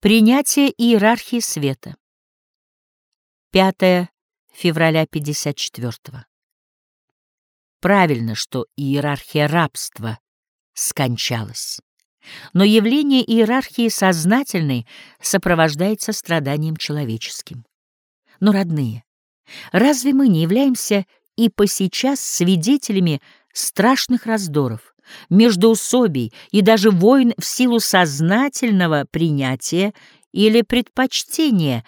Принятие иерархии света. 5 февраля 54 -го. Правильно, что иерархия рабства скончалась. Но явление иерархии сознательной сопровождается страданием человеческим. Но, родные, разве мы не являемся и по сейчас свидетелями страшных раздоров, междоусобий и даже войн в силу сознательного принятия или предпочтения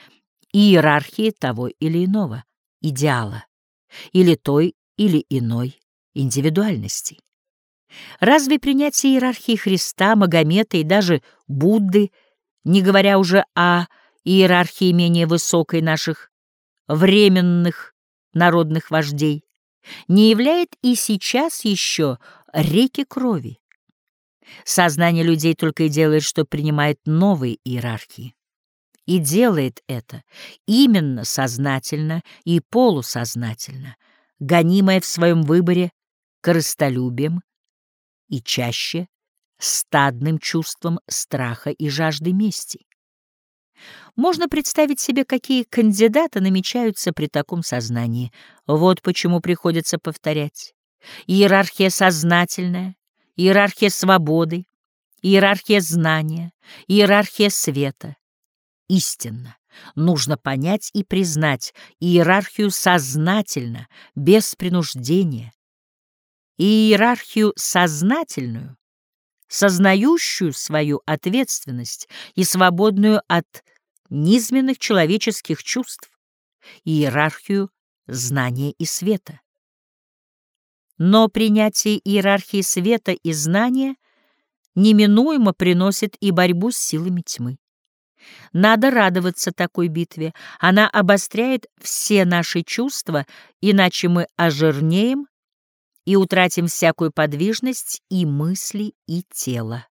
иерархии того или иного идеала или той или иной индивидуальности. Разве принятие иерархии Христа, Магомета и даже Будды, не говоря уже о иерархии менее высокой наших временных народных вождей, не являет и сейчас еще реки крови. Сознание людей только и делает, что принимает новые иерархии. И делает это именно сознательно и полусознательно, гонимое в своем выборе корыстолюбием и чаще стадным чувством страха и жажды мести. Можно представить себе, какие кандидаты намечаются при таком сознании. Вот почему приходится повторять. Иерархия сознательная, иерархия свободы, иерархия знания, иерархия света. Истинно. Нужно понять и признать иерархию сознательно, без принуждения. И иерархию сознательную, сознающую свою ответственность и свободную от низменных человеческих чувств, иерархию знания и света. Но принятие иерархии света и знания неминуемо приносит и борьбу с силами тьмы. Надо радоваться такой битве. Она обостряет все наши чувства, иначе мы ожирнеем и утратим всякую подвижность и мысли, и тела.